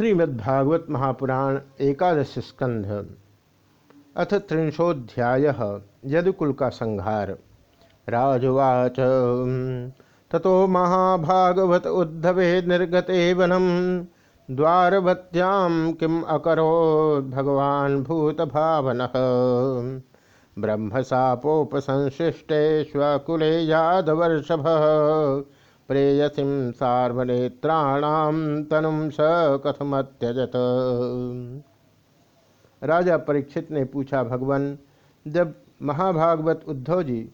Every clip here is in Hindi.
श्रीमद्भागवत महापुराण एकादश स्कंध, अथ त्रिंशोध्याय यदुकुल का संहार। राजवाच, ततो महाभागवत उद्धवे निर्गते वनम द्वारवत्यां किम अकरो भगवान भूत भावन ब्रह्मशापोपसंशिष्टे स्वकुले यादवर्षभ प्रेयसीम सार्वनेत्राणाम तनुम स कथमत्यजत। राजा परीक्षित ने पूछा, भगवान, जब महाभागवत उद्धव जी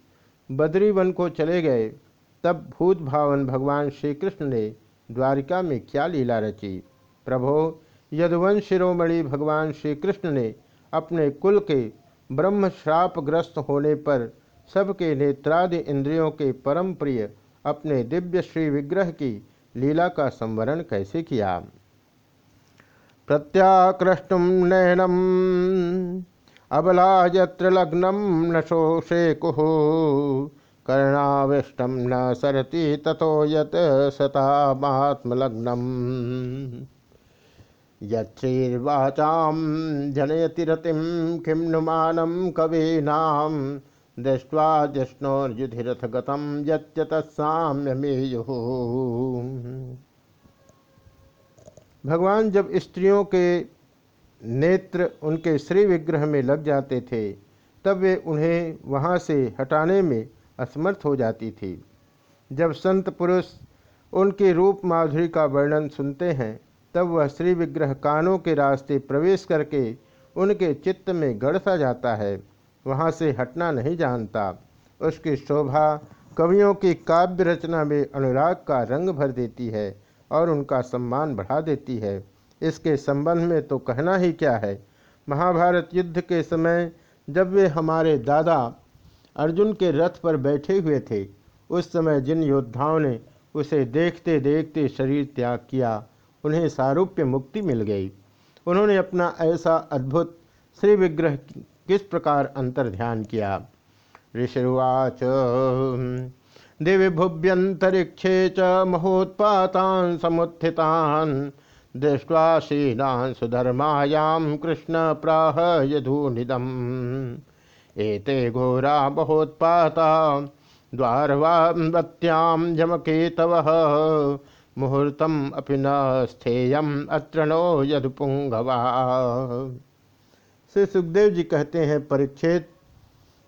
बद्रीवन को चले गए, तब भूत भावन भगवान श्री कृष्ण ने द्वारिका में क्या लीला रची? प्रभो, यदुवंश शिरोमणि भगवान श्री कृष्ण ने अपने कुल के ब्रह्म श्रापग्रस्त होने पर सबके नेत्रादि इंद्रियों के परम प्रिय अपने दिव्य श्री विग्रह की लीला का संवरण कैसे किया? प्रत्याकृष्टुम नयनम अबला यत्र लग्नम न शोषे कुह कर्णाविष्टम न सरति तथो यत सतात्मलग्नम यच्चैर्वाचाम जनयति रतिम किम नुमानम कवीनाम दृष्ट्वा जिष्णोर्युधिरथ गतम यत्साम्यमेयु भगवान जब स्त्रियों के नेत्र उनके श्री विग्रह में लग जाते थे, तब वे उन्हें वहाँ से हटाने में असमर्थ हो जाती थी। जब संत पुरुष उनके रूप माधुरी का वर्णन सुनते हैं, तब वह श्री विग्रह कानों के रास्ते प्रवेश करके उनके चित्त में गढ़ सा जाता है। वहाँ से हटना नहीं जानता। उसकी शोभा कवियों की काव्य रचना में अनुराग का रंग भर देती है और उनका सम्मान बढ़ा देती है। इसके संबंध में तो कहना ही क्या है? महाभारत युद्ध के समय जब वे हमारे दादा अर्जुन के रथ पर बैठे हुए थे, उस समय जिन योद्धाओं ने उसे देखते देखते शरीर त्याग किया, उन्हें सारूप्य मुक्ति मिल गई। उन्होंने अपना ऐसा अद्भुत श्री विग्रह किस प्रकार अंतर ध्यान किया? ऋषिवाच दिव्य भुव्यंतरिक्षे च महोत्पातान समुत्थितान दृष्ट्वा सुधर्मायाम कृष्ण प्राह यधूनिदम एते घोरा महोत्पाता द्वारवात्याम जमकेतव, मुहूर्तम अपि न स्थेयम अत्र नो यदुपुंगवा श्री सुखदेव जी कहते हैं परीक्षित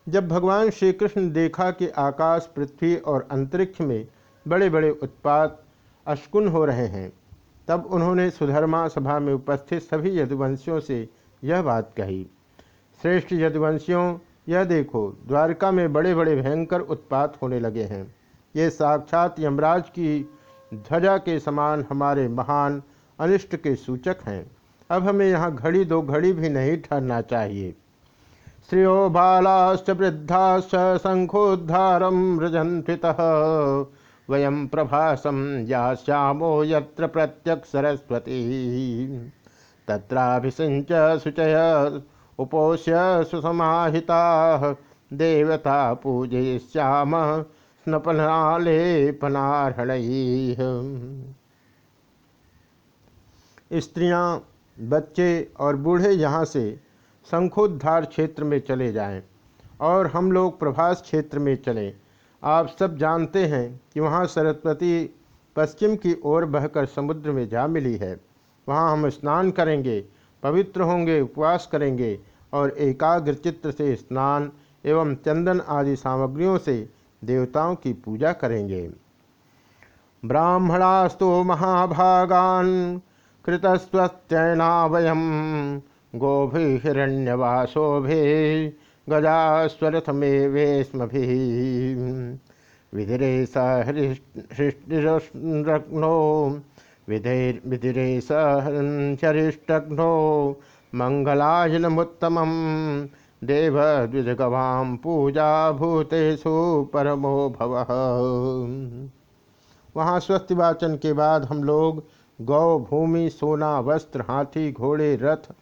जब भगवान श्री कृष्ण देखा कि आकाश, पृथ्वी और अंतरिक्ष में बड़े बड़े उत्पात अशकुन हो रहे हैं, तब उन्होंने सुधर्मा सभा में उपस्थित सभी यदुवंशियों से यह बात कही, श्रेष्ठ यदुवंशियों, यह देखो, द्वारका में बड़े बड़े भयंकर उत्पात होने लगे हैं। ये साक्षात यमराज की ध्वजा के समान हमारे महान अनिष्ट के सूचक हैं। अब हमें यहाँ घड़ी दो घड़ी भी नहीं ठहरना चाहिए। श्रियो बालाश्च वृद्धाश्च शंखोद्धारम रजन्वित वयम प्रभासम याश्यामो यत्र प्रत्यक सरस्वती तत्राभिषिंच शुचय उपोष्य सुसमाहिता। देवता पूजयश्याम स्नपनालेपनार्हण। स्त्रियाँ बच्चे और बूढ़े यहाँ से शंखोद्धार क्षेत्र में चले जाएँ और हम लोग प्रभास क्षेत्र में चलें। आप सब जानते हैं कि वहाँ सरस्वती पश्चिम की ओर बहकर समुद्र में जा मिली है। वहाँ हम स्नान करेंगे, पवित्र होंगे, उपवास करेंगे और एकाग्र चित्र से स्नान एवं चंदन आदि सामग्रियों से देवताओं की पूजा करेंगे। ब्राह्मणास्तु महाभागान कृतस्वत्ययना वयम गोभि हिरण्यवासोभि गजास्वरथमेवे स्म विधिरे सहृष्टिरग्नो विधिरे सहरिष्टघ्नो मंगलायनमुत्तमं देव द्विजगवां पूजा भूतेषु परमो भव। वहाँ स्वस्थ वाचन के बाद हम लोग गौ भूमि सोना, वस्त्र, हाथी, घोड़े, रथ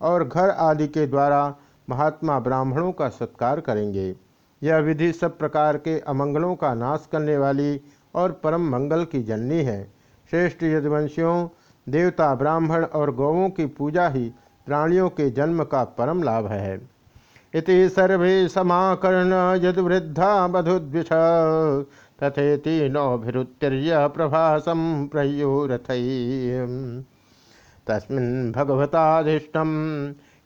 और घर आदि के द्वारा महात्मा ब्राह्मणों का सत्कार करेंगे। यह विधि सब प्रकार के अमंगलों का नाश करने वाली और परम मंगल की जननी है। श्रेष्ठ यदुवंशियों देवता ब्राह्मण और गौों की पूजा ही प्राणियों के जन्म का परम लाभ है। इति सर्वे समाकर्ण यद वृद्धा मधुद्विष तथेति नौभिरुत्तीर्य प्रभासम प्रयोरथ। तस्मिन्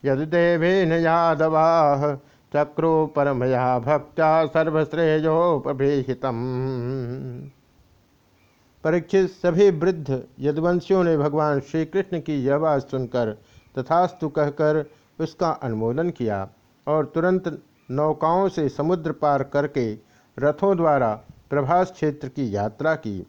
यदेवेन यादवा चक्रो परमया भक्त्या सर्वश्रेयोपभीषित परीक्षित सभी वृद्ध यदवंशियों ने भगवान श्री कृष्ण की यह बात सुनकर तथास्तु कहकर उसका अनुमोदन किया और तुरंत नौकाओं से समुद्र पार करके रथों द्वारा प्रभास क्षेत्र की यात्रा की।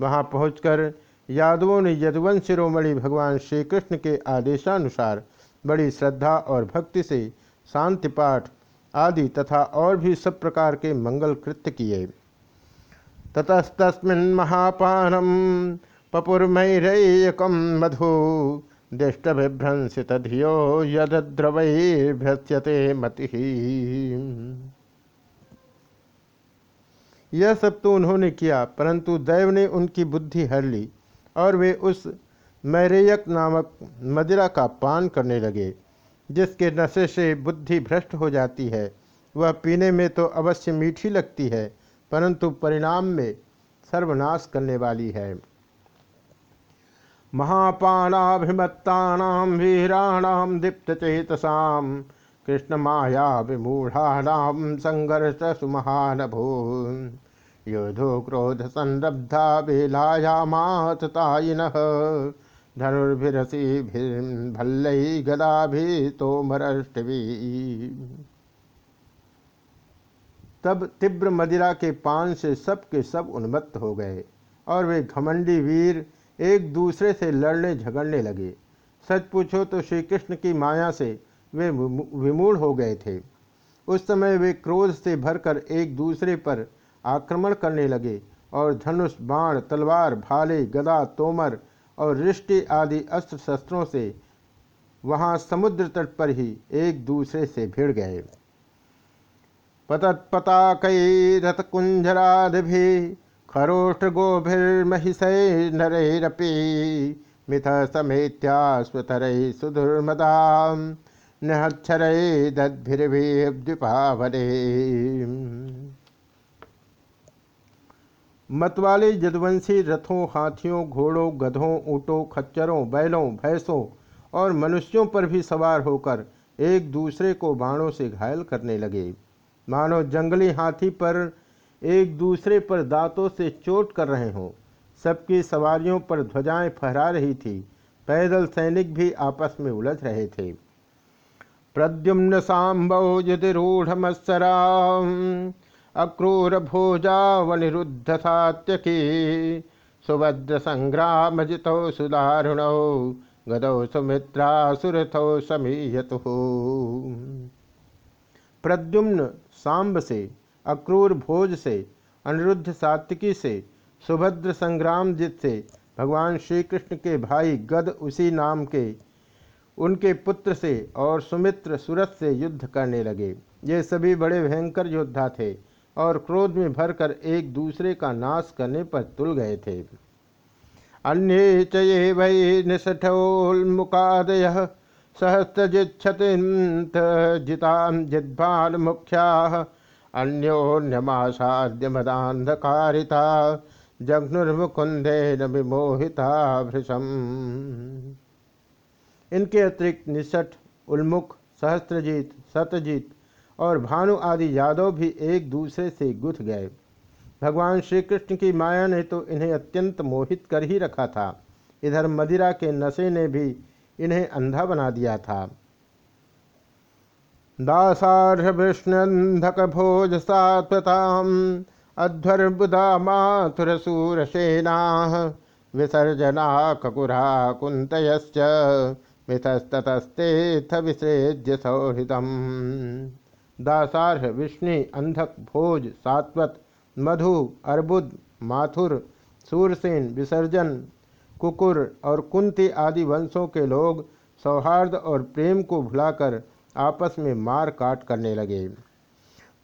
वहाँ पहुंचकर यादवों ने यदुवंश शिरोमणि भगवान श्री कृष्ण के आदेशानुसार बड़ी श्रद्धा और भक्ति से शांति पाठ आदि तथा और भी सब प्रकार के मंगल कृत्य किए। ततस्तस्मिन् महापानम पपुर्मैरकम मधु दिष्ट विभ्रंसित धियो यद्रवैभ्यस्यते मति। यह सब तो उन्होंने किया, परंतु दैव ने उनकी बुद्धि हर ली और वे उस मैरेयक नामक मदिरा का पान करने लगे, जिसके नशे से बुद्धि भ्रष्ट हो जाती है। वह पीने में तो अवश्य मीठी लगती है, परंतु परिणाम में सर्वनाश करने वाली है। महापाणाभिमत्ता वीराणाम दीप्तचेतसा कृष्ण माया विमूढ़ाणाम संघर्ष सुमहानभू योधो क्रोध संरब्धा बेलायामाततायिन धनुर्भिरसी भल्ल गदा भी तोमरष्टवी तब तीव्र मदिरा के पान से सब के सब उन्मत्त हो गए और वे घमंडी वीर एक दूसरे से लड़ने झगड़ने लगे। सच पूछो तो श्री कृष्ण की माया से वे विमूढ़ हो गए थे। उस समय वे क्रोध से भरकर एक दूसरे पर आक्रमण करने लगे और धनुष, बाण, तलवार, भाले, गदा, तोमर और रिष्टि आदि अस्त्र शस्त्रों से वहाँ समुद्र तट पर ही एक दूसरे से भिड़ गए। पतत्पताकई रथकुंजरादि खरोष्ठ गोभिर्महिषै नरैरपि मिथ समेत्या स्वतर सुदुर्मदा निहक्षर दद्भिर्भिद्विपावरे मतवाले यदुवंशी रथों, हाथियों, घोड़ों, गधों, ऊँटों, खच्चरों, बैलों, भैंसों और मनुष्यों पर भी सवार होकर एक दूसरे को बाणों से घायल करने लगे। मानो जंगली हाथी पर एक दूसरे पर दांतों से चोट कर रहे हों। सबकी सवारियों पर ध्वजाएँ फहरा रही थी। पैदल सैनिक भी आपस में उलझ रहे थे। प्रद्युम्न सांबौ युधिरूढ़ अक्रूर भोजावनिरुद्ध सात्यकी सुभद्र संग्राम जितौ सुदारुणौ, गदौ सुमित्रा सुरथौ समीयतु। प्रद्युम्न सांब से अक्रूर भोज से अनिरुद्ध सात्विकी से सुभद्र संग्राम जित से, भगवान श्री कृष्ण के भाई गद उसी नाम के, उनके पुत्र से और सुमित्र सुरथ से युद्ध करने लगे। ये सभी बड़े भयंकर योद्धा थे। और क्रोध में भरकर एक दूसरे का नाश करने पर तुल गए थे। अन्य चे वै निष्ठोन्मुकादय सहस्रजित जिता जिद्भान मुख्या अन्योन्यमासाद्य मदांधकारिता जघ्नुर्मुकुंदे न विमोहिता भृशम। इनके अतिरिक्त निषठ उन्मुख सहस्त्रजीत सतजीत और भानु आदि यादव भी एक दूसरे से गुथ गए। भगवान श्री कृष्ण की माया ने तो इन्हें अत्यंत मोहित कर ही रखा था। इधर मदिरा के नशे ने भी इन्हें अंधा बना दिया था। दासाढ़ विष्णुंधक भोज सात्वताम अध्वर्बुदा माथुर सेना विसर्जना ककुरा कुंत मिथस्तस्ते विसृज्य सौहृदम दासारह विष्णु, अंधक भोज, सात्वत, मधु, अर्बुद, माथुर, सूरसेन, विसर्जन, कुकुर और कुंती आदि वंशों के लोग सौहार्द और प्रेम को भुलाकर आपस में मार काट करने लगे।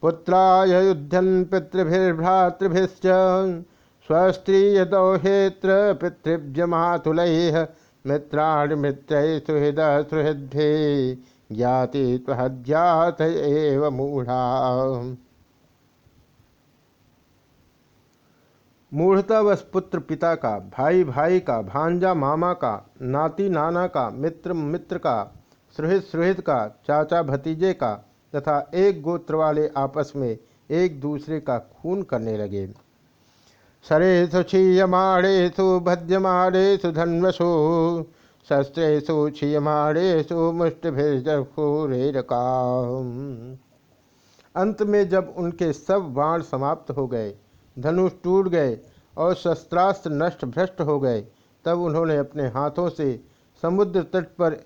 पुत्राय युद्धन पितृभिर्भ्रातृभिश्च स्वस्त्रीय दौहेत्र पितृभ्य मातुल मित्राण मित्र सुहृद सुहृदे ज्ञाति त्वहज्ञात एव मूढ़ा। मूढ़तावश पुत्र पिता का भाई भाई का, भांजा मामा का, नाती नाना का, मित्र मित्र का, सुहृद सुहृद का, चाचा भतीजे का, तथा एक गोत्र वाले आपस में एक दूसरे का खून करने लगे। सरेशु क्षीयमाणेशु भद्यमाणेशु धन्वसु। शस्त्रेशु क्षीयमाणेशु मुष्टिभिर्जूरेरका अंत में जब उनके सब बाण समाप्त हो गए, धनुष टूट गए और शस्त्रास्त्र नष्ट भ्रष्ट हो गए, तब उन्होंने अपने हाथों से समुद्र तट पर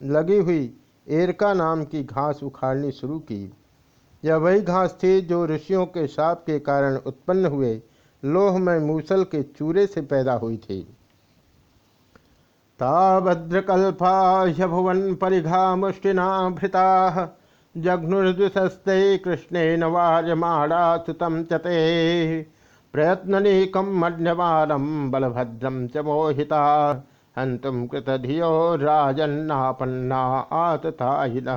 लगी हुई एरका नाम की घास उखाड़नी शुरू की। यह वही घास थी जो ऋषियों के साप के कारण उत्पन्न हुए लोहमय मूसल के चूरे से पैदा हुई थी। ताभद्रकल्पा भुवन परिघा मुष्टिना भृता जघ्नुर्दुसस्ते कृष्णे नवार्यमाणा सुतम चते प्रयत्ननीकम मध्यमानम बलभद्रम च मोहिता। हंतुम कृतधियो राजन्नापन्ना आतताहिन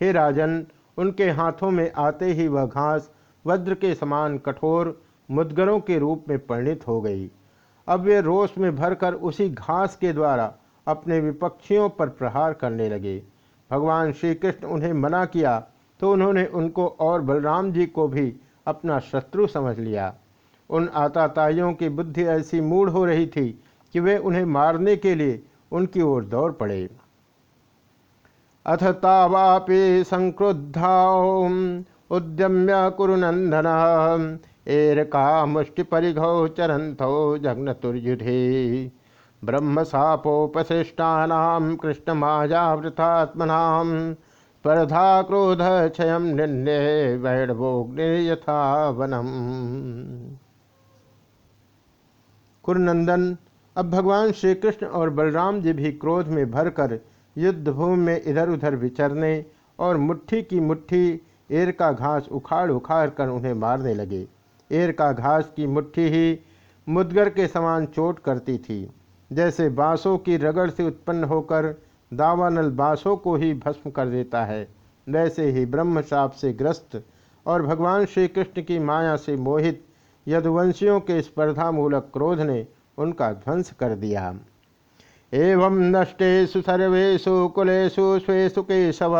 हे राजन, उनके हाथों में आते ही वह घास वज्र के समान कठोर मुदगरों के रूप में परिणित हो गई। अब वे रोष में भरकर उसी घास के द्वारा अपने विपक्षियों पर प्रहार करने लगे। भगवान श्री कृष्ण उन्हें मना किया तो उन्होंने उनको और बलराम जी को भी अपना शत्रु समझ लिया। उन आताताइयों की बुद्धि ऐसी मूढ़ हो रही थी कि वे उन्हें मारने के लिए उनकी ओर दौड़ पड़े। अथ तावापि संक्रुद्धा उद्यम्य कुरुनंदन एरका जग्नतुर्युधे ब्रह्म सापोपशिष्टानाम कृष्ण मायावृतात्मना स्पर्धा क्रोध क्षय निन्ने वैणवोग्नि यथा वनम कुरनंदन, अब भगवान श्री कृष्ण और बलराम जी भी क्रोध में भरकर युद्धभूमि में इधर उधर विचरने और मुट्ठी की मुट्ठी, एर का घास उखाड़ उखाड़ कर उन्हें मारने लगे। एर का घास की मुट्ठी ही मुदगर के समान चोट करती थी। जैसे बाँसों की रगड़ से उत्पन्न होकर दावानल बाँसों को ही भस्म कर देता है, वैसे ही ब्रह्म साप से ग्रस्त और भगवान श्री कृष्ण की माया से मोहित यदुवंशियों के स्पर्धामूलक क्रोध ने उनका ध्वंस कर दिया। एवं नष्टेशु सर्वेशु कुलेशु स्वेशु केशव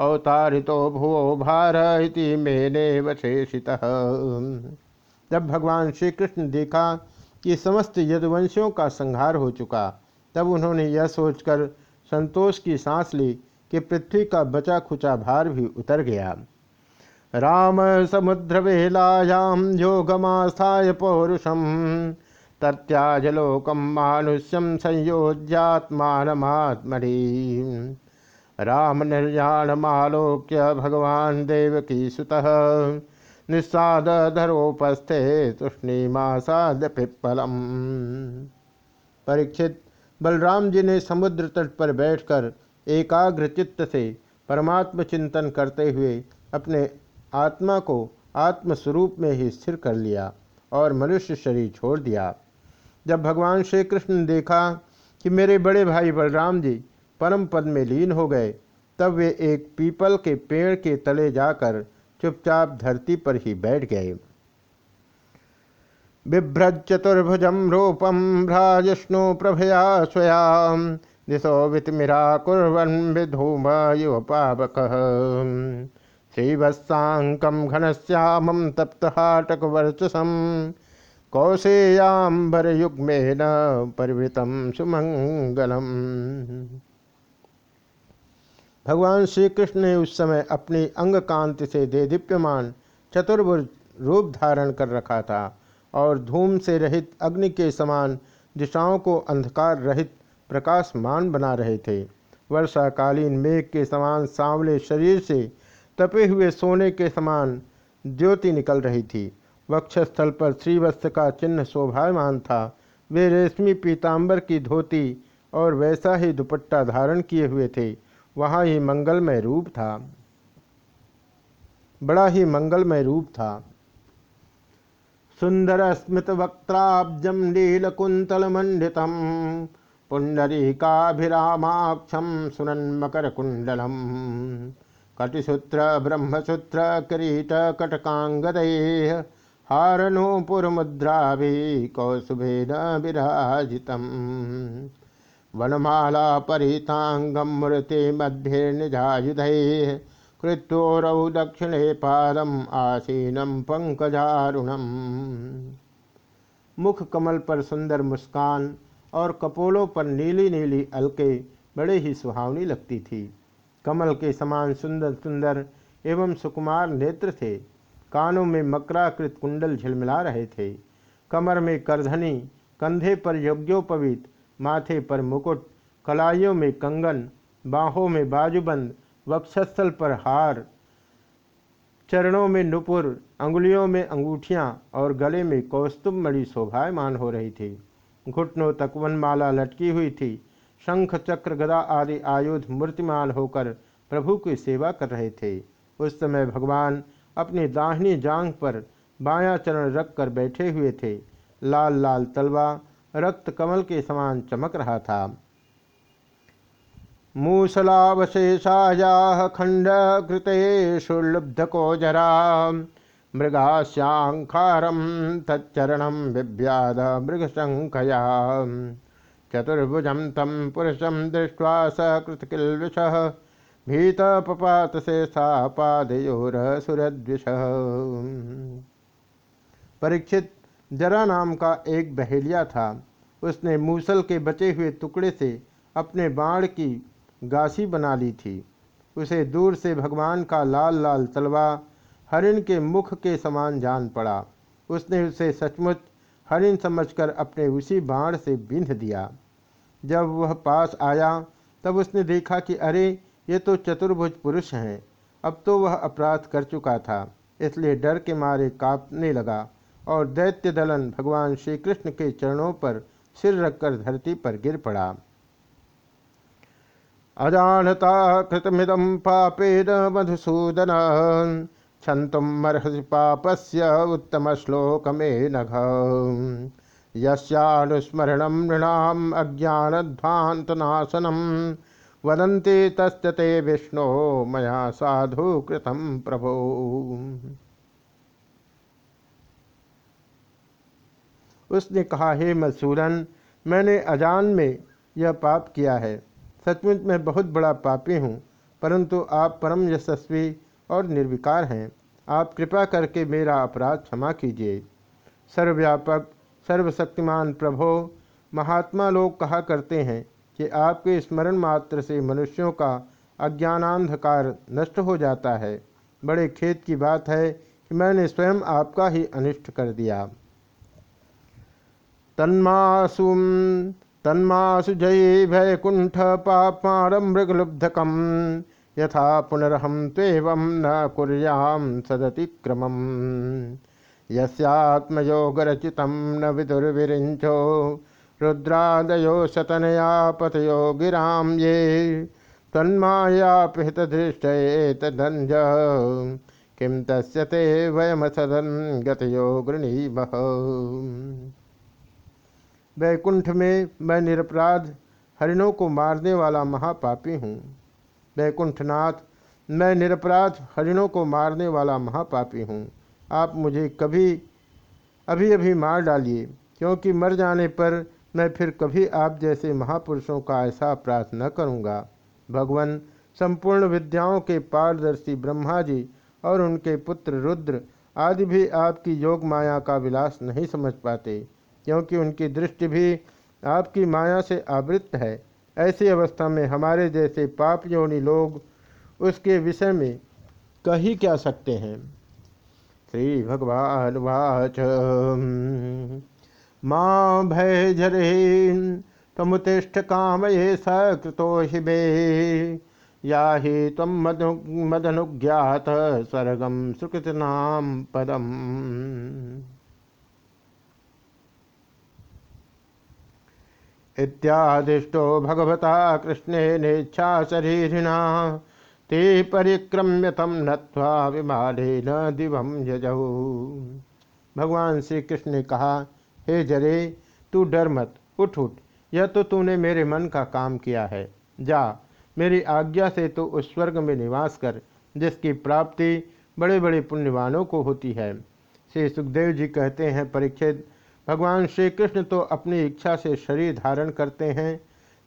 अवतारितो भुवो भार इति मेने वशेषित जब भगवान श्री कृष्ण देखा कि समस्त यदुवंशियों का संहार हो चुका, तब उन्होंने यह सोचकर संतोष की सांस ली कि पृथ्वी का बचा खुचा भार भी उतर गया। राम समुद्र वेलायाम योगमास्थाय पौरुषम तत्याजलोकम मानुष्यम संयोज्यात्मात्मरी राम सुतः निस्साद धरोपस्थे तुष्णीमासाद पिप्पलम। परीक्षित बलराम जी ने समुद्र तट पर बैठकर एकाग्र चित्त से परमात्म चिंतन करते हुए अपने आत्मा को आत्मस्वरूप में ही स्थिर कर लिया और मनुष्य शरीर छोड़ दिया। जब भगवान श्री कृष्ण ने देखा कि मेरे बड़े भाई बलराम जी परम पद में लीन हो गए। तब वे एक पीपल के पेड़ के तले जाकर चुपचाप धरती पर ही बैठ गए। बिभ्रज चतुर्भुजम रूपम भ्राजिष्णु प्रभया स्वया। दिशो वितमिरा कुर्वन विधूम युव पावक श्रीवत्साकम घनश्यामम तप्तहाटक वर्चसम कौशेयाम्बर युग्मेन परिवृतम सुमंगलम भगवान श्री कृष्ण ने उस समय अपनी अंग कांति से दे दीप्यमान चतुर्भुज रूप धारण कर रखा था और धूम से रहित अग्नि के समान दिशाओं को अंधकार रहित प्रकाशमान बना रहे थे। वर्षाकालीन मेघ के समान सांवले शरीर से तपे हुए सोने के समान ज्योति निकल रही थी। वक्षस्थल पर श्रीवस्त्र का चिन्ह शोभायमान था। वे रेशमी पीताम्बर की धोती और वैसा ही दुपट्टा धारण किए हुए थे। वहाँ ही मंगलमय रूप था। बड़ा ही मंगलमय रूप था। सुनन्मकरकुण्डलम् कटिसूत्र, ब्रह्मसूत्र, किरीट, कटकाङ्गदैः हारनूपुरमुद्राभि कौसुभेन विराजितम्। वनमाला परिताङ्गं मूर्ति मध्ये निजायुधैः कृत्योरौ दक्षिणे पादम् आसीनं पंकजारुणम मुख कमल पर सुंदर मुस्कान और कपोलों पर नीली नीली अलके बड़े ही सुहावनी लगती थी। कमल के समान सुंदर सुंदर एवं सुकुमार नेत्र थे। कानों में मकराकृत कुंडल झिलमिला रहे थे। कमर में करधनी, कंधे पर यज्ञोपवीत माथे पर मुकुट, कलाइयों में कंगन, बाहों में बाजूबंद, वक्षस्थल पर हार, चरणों में नुपुर, अंगुलियों में अंगूठियाँ और गले में कौस्तुभ मणि शोभायमान हो रही थी। घुटनों तक वनमाला लटकी हुई थी। शंख, चक्र, गदा आदि आयुध मूर्तिमान होकर प्रभु की सेवा कर रहे थे। उस समय भगवान अपनी दाहिनी जांग पर बायां चरण रख कर बैठे हुए थे। लाल लाल तलवा रक्त कमल के समान चमक रहा था। मूसलावशेषाया खंड कृतेषु लुब्धको जरा। मृगाश्यांखारम तच्चरणम बिव्याद मृगशंखया चतुर्भुज तम पुरुषम दृष्ट्वा सकृतकिल्विष भीत पपात से सा पादयोर सुरद्विष परीक्षित जरा नाम का एक बहेलिया था। उसने मूसल के बचे हुए टुकड़े से अपने बाण की गासी बना ली थी। उसे दूर से भगवान का लाल लाल तलवा हरिण के मुख के समान जान पड़ा। उसने उसे सचमुच हरिण समझकर अपने उसी बाण से बिंध दिया। जब वह पास आया, तब उसने देखा कि अरे, ये तो चतुर्भुज पुरुष हैं। अब तो वह अपराध कर चुका था, इसलिए डर के मारे कांपने लगा। और दैत्य दलन भगवान श्री कृष्ण के चरणों पर सिर रखकर धरती पर गिर पड़ा। अजानता कृतमिदम पापेन मधुसूदन क्षंतुम मर्हसि पापस्य उत्तम श्लोक में नघ यस्यानुस्मरण नृणाम अज्ञानध्वांतनाशनम वदन्ति तस्ते विष्णु मया साधु कृतम प्रभो। उसने कहा, हे मसूरन, मैंने अजान में यह पाप किया है। सचमुच मैं बहुत बड़ा पापी हूँ, परंतु आप परम यशस्वी और निर्विकार हैं। आप कृपा करके मेरा अपराध क्षमा कीजिए। सर्वव्यापक, सर्वशक्तिमान प्रभो, महात्मा लोग कहा करते हैं कि आपके स्मरण मात्र से मनुष्यों का अज्ञानांधकार नष्ट हो जाता है। बड़े खेत की बात है कि मैंने स्वयं आपका ही अनिष्ट कर दिया। तन्मासु तन्मासु जय भयकुंठ पापारम मृगलुब्धकम, यथा पुनरहम तेवं न कुर्याम सदतिक्रमम। यस्यात्मयोगरचितं न विदुर्विरिञ्चो, रुद्रादयो शतनया पतयो गिरां ये तन्मायापिहितदृष्टये तदञ्ज किं तस्य ते वयमसदन् गतयो गृणीमः। वैकुंठ में मैं निरपराध हरिणों को मारने वाला महापापी हूँ। वैकुंठनाथ, मैं निरपराध हरिणों को मारने वाला महापापी हूँ। आप मुझे कभी अभी अभी मार डालिए, क्योंकि मर जाने पर मैं फिर कभी आप जैसे महापुरुषों का ऐसा अपराध न करूँगा। भगवान, संपूर्ण विद्याओं के पारदर्शी ब्रह्मा जी और उनके पुत्र रुद्र आदि भी आपकी योग माया का विलास नहीं समझ पाते। क्योंकि उनकी दृष्टि भी आपकी माया से आवृत्त है। ऐसी अवस्था में हमारे जैसे पाप योनि लोग उसके विषय में कही क्या सकते हैं? श्री भगवान वाच। माँ भय झरे, तमुतिष्ठ काम ये सकृतो हिबे या ही तम मदनु मदनुज्ञात स्वर्गम सुकृत नाम पदम। इत्यादिष्टो भगवता कृष्णेनेच्छा शरीरिणा। ते परिक्रम्य तम नत्वा विमालेन दिवं यजौ भगवान श्री कृष्ण ने कहा, हे जरे, तू डर मत, उठ उठ, यह तो तूने मेरे मन का काम किया है। जा, मेरी आज्ञा से तो उस स्वर्ग में निवास कर, जिसकी प्राप्ति बड़े बड़े पुण्यवानों को होती है। श्री सुखदेव जी कहते हैं परीक्षित भगवान श्री कृष्ण तो अपनी इच्छा से शरीर धारण करते हैं।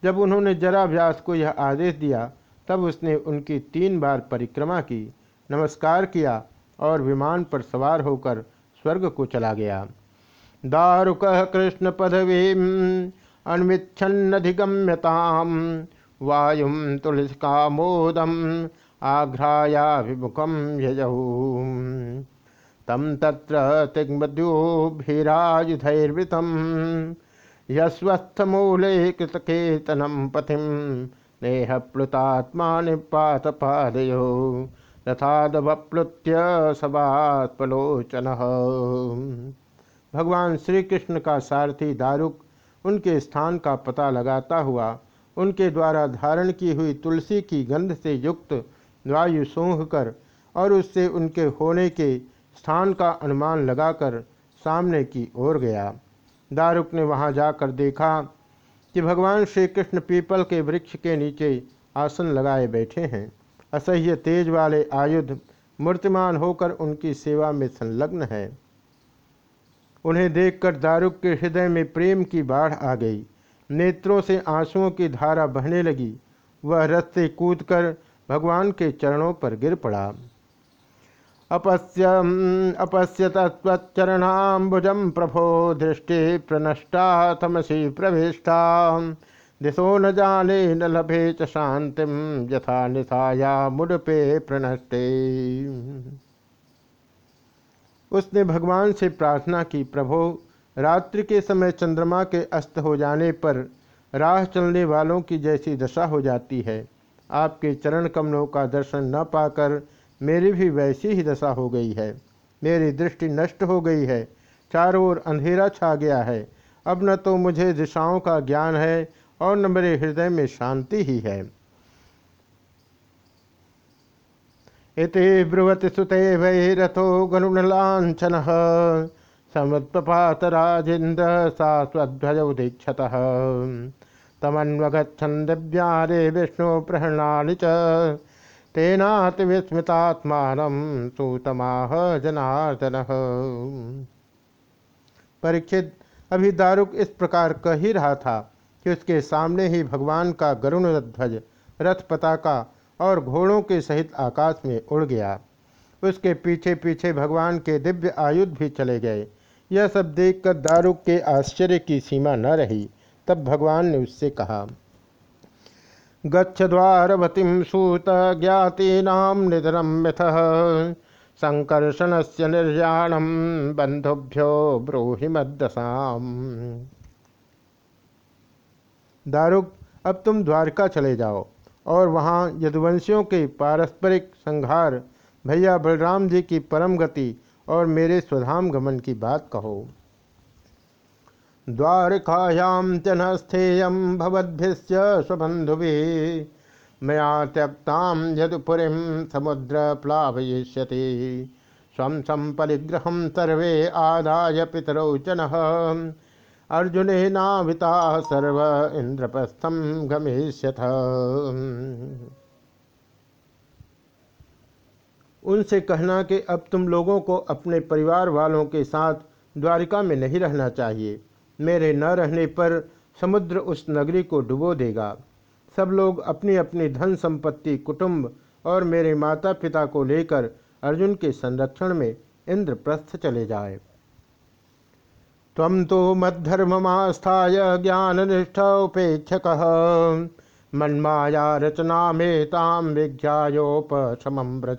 जब उन्होंने जराभ्यास को यह आदेश दिया, तब उसने उनकी तीन बार परिक्रमा की, नमस्कार किया और विमान पर सवार होकर स्वर्ग को चला गया। दारुक कृष्ण पदवी अन्विच्छन्नधिगम्यताम वायुम तुलसिकामोदम आघ्रायाभिमुखम यजहू तम तत्र तिग्मद्योभिरायुधैर्वृतम यस्वस्थमूले कृतकेतनम पथिम नेह प्लुतात्मा निपात पादयो रथादवप्लुत्य सबात्पलोचन भगवान श्री कृष्ण का सारथी दारुक उनके स्थान का पता लगाता हुआ, उनके द्वारा धारण की हुई तुलसी की गंध से युक्त वायु सूंघ कर और उससे उनके होने के स्थान का अनुमान लगाकर सामने की ओर गया। दारुक ने वहाँ जाकर देखा कि भगवान श्री कृष्ण पीपल के वृक्ष के नीचे आसन लगाए बैठे हैं। असह्य तेज वाले आयुध मूर्तिमान होकर उनकी सेवा में संलग्न है। उन्हें देखकर दारुक के हृदय में प्रेम की बाढ़ आ गई। नेत्रों से आंसुओं की धारा बहने लगी। वह रस्ते कूदकर भगवान के चरणों पर गिर पड़ा। अपश्य अपश्य तत्वचरणाबुजम प्रभो दृष्टि प्रनष्टा, तमसी प्रविष्टा। दिशो न जाने न लभे च शांतिम यथा निशाया मुडपे प्रनष्टे। उसने भगवान से प्रार्थना की, प्रभो, रात्रि के समय चंद्रमा के अस्त हो जाने पर राह चलने वालों की जैसी दशा हो जाती है। आपके चरण कमलों का दर्शन न पाकर मेरी भी वैसी ही दशा हो गई है। मेरी दृष्टि नष्ट हो गई है। चारों ओर अंधेरा छा गया है। अब न तो मुझे दिशाओं का ज्ञान है और न मेरे हृदय में शांति ही है। इति ब्रुवति सुते वै रथो गरुणलाछन समुत्पातराजेन्द्र सा स्वध्वज दीक्षत। तमन्वगछन दिव्यारे विष्णु प्रहणानि च। तेनाति विस्मृतात्मान सूतमाह जनार्दन। परीक्षित, अभी दारुक इस प्रकार कह ही रहा था कि उसके सामने ही भगवान का गरुण ध्वज रथ पताका और घोड़ों के सहित आकाश में उड़ गया। उसके पीछे पीछे भगवान के दिव्य आयुध भी चले गए। यह सब देखकर दारुक के आश्चर्य की सीमा न रही, तब भगवान ने उससे कहा गच्छ द्वारवतीं सूत ज्ञातीनां निधनम मिथ संकर्षण से निर्याणम बंधुभ्यो ब्रूहि मदसाम दारुक, अब तुम द्वारका चले जाओ, और वहाँ यदुवंशियों के पारस्परिक संहार, भैया बलराम जी की परम गति और मेरे स्वधाम गमन की बात कहो। द्वारकायां च न स्थेयं भवद्भिश्च स्वबन्धुभिः मया त्यक्तां यदुपुरीं समुद्रप्लावयिष्यति स्वं सम्परिग्रहं सर्वे आदाय पितरौ च नः। अर्जुनेनाविताः सर्व इन्द्रप्रस्थं गमिष्यथ। उनसे कहना कि अब तुम लोगों को अपने परिवार वालों के साथ द्वारिका में नहीं रहना चाहिए। मेरे न रहने पर समुद्र उस नगरी को डुबो देगा। सब लोग अपनी अपनी धन संपत्ति, कुटुंब और मेरे माता पिता को लेकर अर्जुन के संरक्षण में इंद्रप्रस्थ चले जाए। तम तो मद्धर्मस्थाय ज्ञान निष्ठ उपेक्षक, मन्माया रचना में ताम विज्ञायोपम ब्रज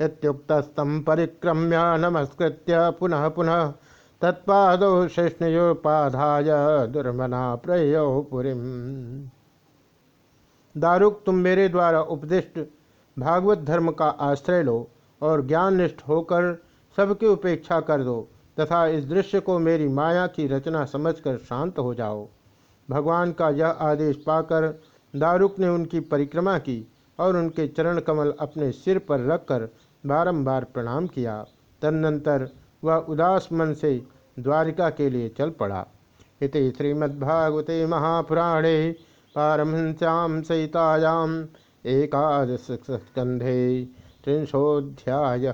इतुक्तस्तम परिक्रम्य नमस्कृत्य पुनः पुनः तत्पादो शेषयोपाधाय दुर्मना प्रयो पुरी दारुक, तुम मेरे द्वारा उपदिष्ट भागवत धर्म का आश्रय लो और ज्ञाननिष्ठ होकर सबकी उपेक्षा कर दो तथा इस दृश्य को मेरी माया की रचना समझकर शांत हो जाओ। भगवान का यह आदेश पाकर दारुक ने उनकी परिक्रमा की और उनके चरण कमल अपने सिर पर रखकर बारंबार प्रणाम किया। तदनंतर वह उदास मन से द्वारिका के लिए चल पड़ा। इति श्रीमद्भागवते महापुराणे पारमश्याम सहितायाम एकादश स्कंधे त्रिंशोध्याय